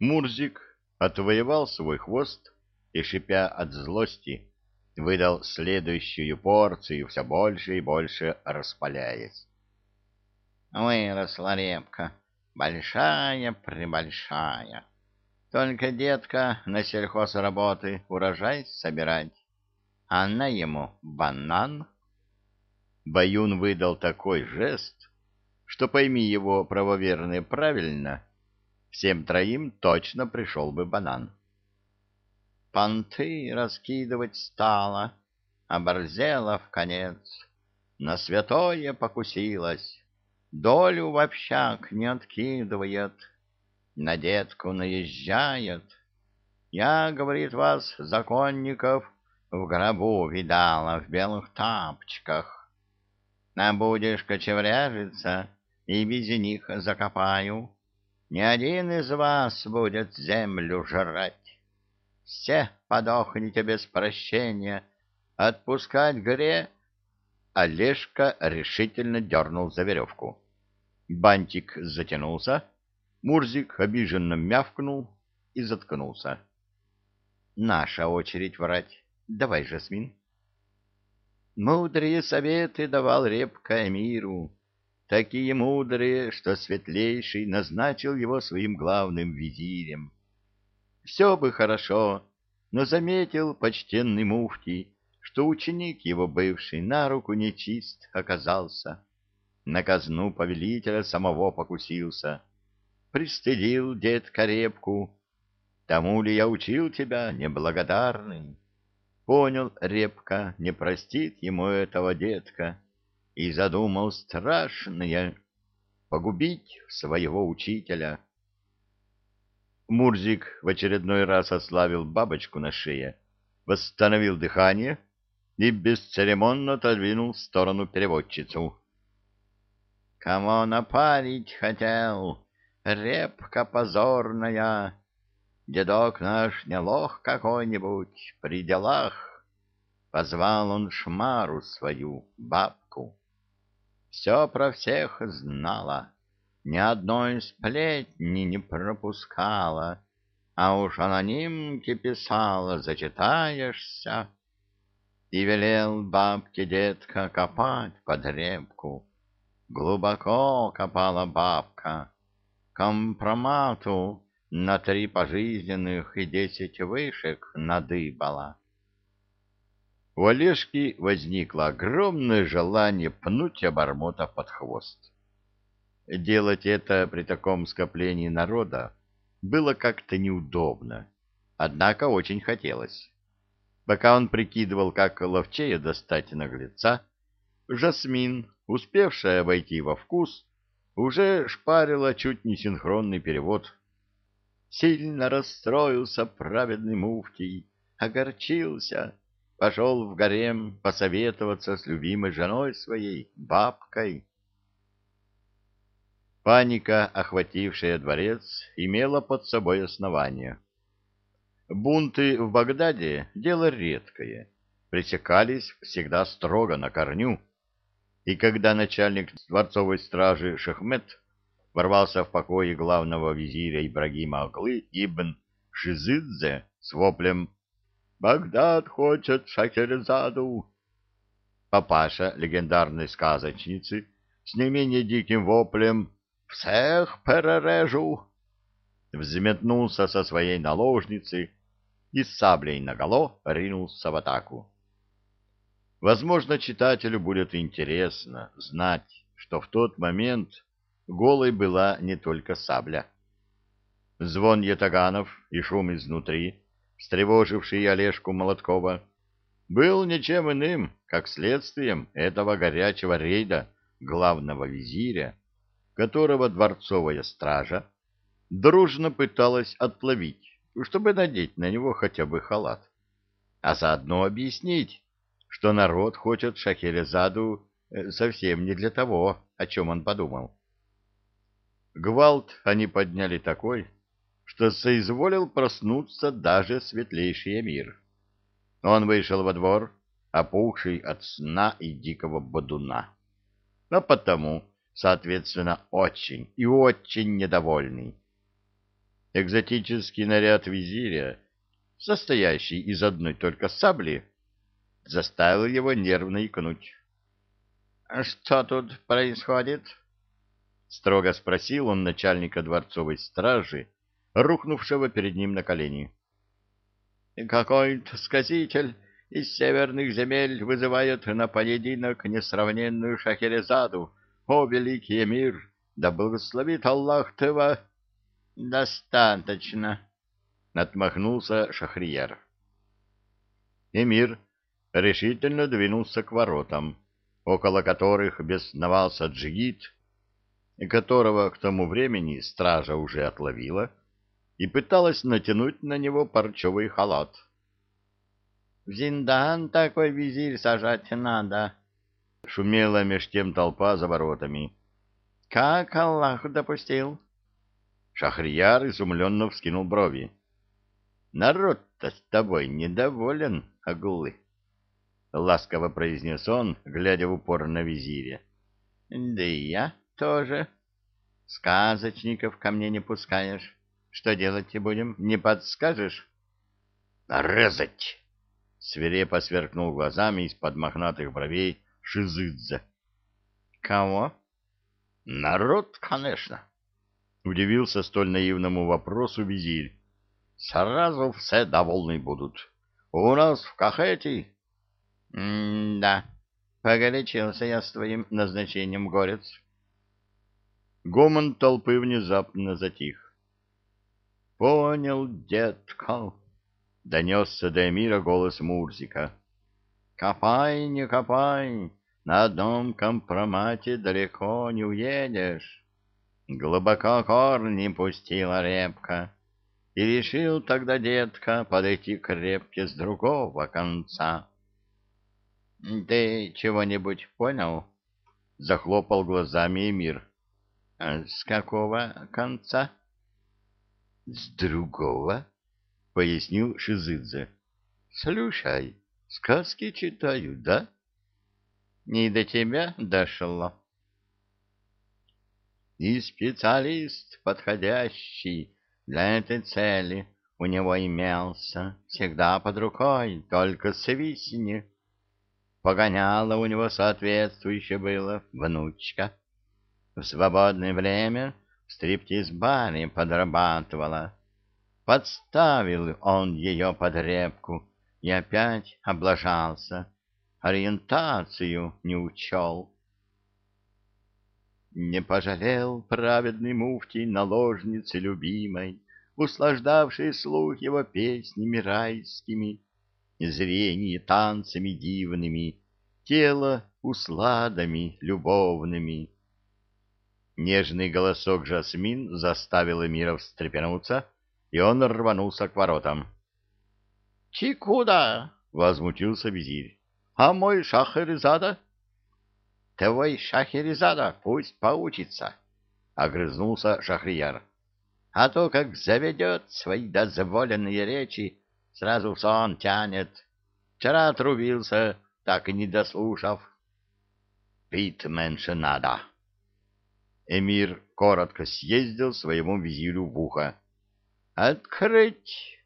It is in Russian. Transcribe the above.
Мурзик отвоевал свой хвост и, шипя от злости, выдал следующую порцию, все больше и больше распаляясь. Выросла репка, большая-пребольшая. Только детка на сельхозработы урожай собирать, а она ему банан. Баюн выдал такой жест, что, пойми его правоверные правильно, всем троим точно пришел бы банан. Понты раскидывать стала, оборзела в конец, на святое покусилась, долю в общак не откидывает, на детку наезжает. Я, говорит, вас, законников, в гробу видала в белых тапочках. А будешь кочевряжиться, и без них закопаю. Ни один из вас будет землю жрать. Все подохнете без прощения. Отпускать гре... Олежка решительно дернул за веревку. Бантик затянулся, Мурзик обиженно мявкнул и заткнулся. Наша очередь врать. Давай, Жасмин. Мудрые советы давал репка миру, такие мудрые, что светлейший назначил его своим главным визирем. Все бы хорошо, но заметил почтенный муфтий, что ученик его бывший на руку нечист оказался. На казну повелителя самого покусился. Пристыдил дед Репку. Тому ли я учил тебя, неблагодарный? Понял Репка, не простит ему этого детка, и задумал страшное — погубить своего учителя. Мурзик в очередной раз ославил бабочку на шее, восстановил дыхание — и бесцеремонно отодвинул в сторону переводчицу. «Кого напарить хотел? Репка позорная! Дедок наш не лох какой-нибудь при делах!» Позвал он шмару свою, бабку. Все про всех знала, ни одной сплетни не пропускала, а уж анонимки писала, зачитаешься и велел бабке детка копать под репку. Глубоко копала бабка, компромату на три пожизненных и десять вышек надыбала. У Олежки возникло огромное желание пнуть обормота под хвост. Делать это при таком скоплении народа было как-то неудобно, однако очень хотелось. Пока он прикидывал, как ловчее достать наглеца, Жасмин, успевшая войти во вкус, уже шпарила чуть не синхронный перевод. Сильно расстроился праведный муфтий, огорчился, пошел в гарем посоветоваться с любимой женой своей, бабкой. Паника, охватившая дворец, имела под собой основание. Бунты в Багдаде — дело редкое, пресекались всегда строго на корню. И когда начальник дворцовой стражи Шахмет ворвался в покои главного визиря Ибрагима Аглы ибн Шизидзе с воплем «Багдад хочет Шахерезаду!» Папаша легендарной сказочницы с не менее диким воплем «Всех перережу!» взметнулся со своей наложницы и с саблей наголо ринулся в атаку. Возможно, читателю будет интересно знать, что в тот момент голой была не только сабля. Звон ятаганов и шум изнутри, встревоживший Олежку Молоткова, был ничем иным, как следствием этого горячего рейда главного визиря, которого дворцовая стража дружно пыталась отловить чтобы надеть на него хотя бы халат, а заодно объяснить, что народ хочет Шахерезаду э, совсем не для того, о чем он подумал. Гвалт они подняли такой, что соизволил проснуться даже светлейший мир. Он вышел во двор, опухший от сна и дикого бодуна, а потому, соответственно, очень и очень недовольный. Экзотический наряд визиря, состоящий из одной только сабли, заставил его нервно икнуть. — Что тут происходит? — строго спросил он начальника дворцовой стражи, рухнувшего перед ним на колени. — Какой-то сказитель из северных земель вызывает на поединок несравненную Шахерезаду. О, великий эмир, да благословит Аллах Тева! — Достаточно, — отмахнулся Шахрияр. Эмир решительно двинулся к воротам, около которых бесновался джигит, которого к тому времени стража уже отловила и пыталась натянуть на него парчевый халат. — В Зиндан такой визирь сажать надо, — шумела меж тем толпа за воротами. — Как Аллах допустил? Шахрияр изумленно вскинул брови. — Народ-то с тобой недоволен, Агулы. — ласково произнес он, глядя в упор на визиря. — Да и я тоже. Сказочников ко мне не пускаешь. Что делать будем, не подскажешь? — Резать! — свирепо сверкнул глазами из-под мохнатых бровей Шизыдзе. — Кого? — Народ, конечно. — удивился столь наивному вопросу визирь. — Сразу все довольны будут. У нас в Кахете — Да, погорячился я с твоим назначением, горец. Гомон толпы внезапно затих. — Понял, детка, — донесся до Эмира голос Мурзика. — Копай, не копай, на одном компромате далеко не уедешь. Глубоко корни пустила репка, и решил тогда детка подойти к репке с другого конца. — Ты чего-нибудь понял? — захлопал глазами Эмир. — С какого конца? — С другого, — пояснил Шизыдзе. — Слушай, сказки читаю, да? — Не до тебя дошло. И специалист подходящий для этой цели у него имелся, всегда под рукой, только свистни. Погоняло у него соответствующее было внучка. В свободное время стриптиз-баре подрабатывала. Подставил он ее под репку и опять облажался. Ориентацию не учел. Не пожалел праведный муфтий наложницы любимой, услаждавшей слух его песнями райскими, зрение танцами дивными, тело усладами любовными. Нежный голосок Жасмин заставил Эмира встрепенуться, и он рванулся к воротам. — Чикуда? — возмутился визирь. — А мой Шахерезада? — Твой Шахерезада пусть поучится, — огрызнулся Шахрияр. — А то, как заведет свои дозволенные речи, Сразу в сон тянет. Вчера отрубился, так и не дослушав. Пить меньше надо. Эмир коротко съездил своему визирю в ухо. «Открыть!»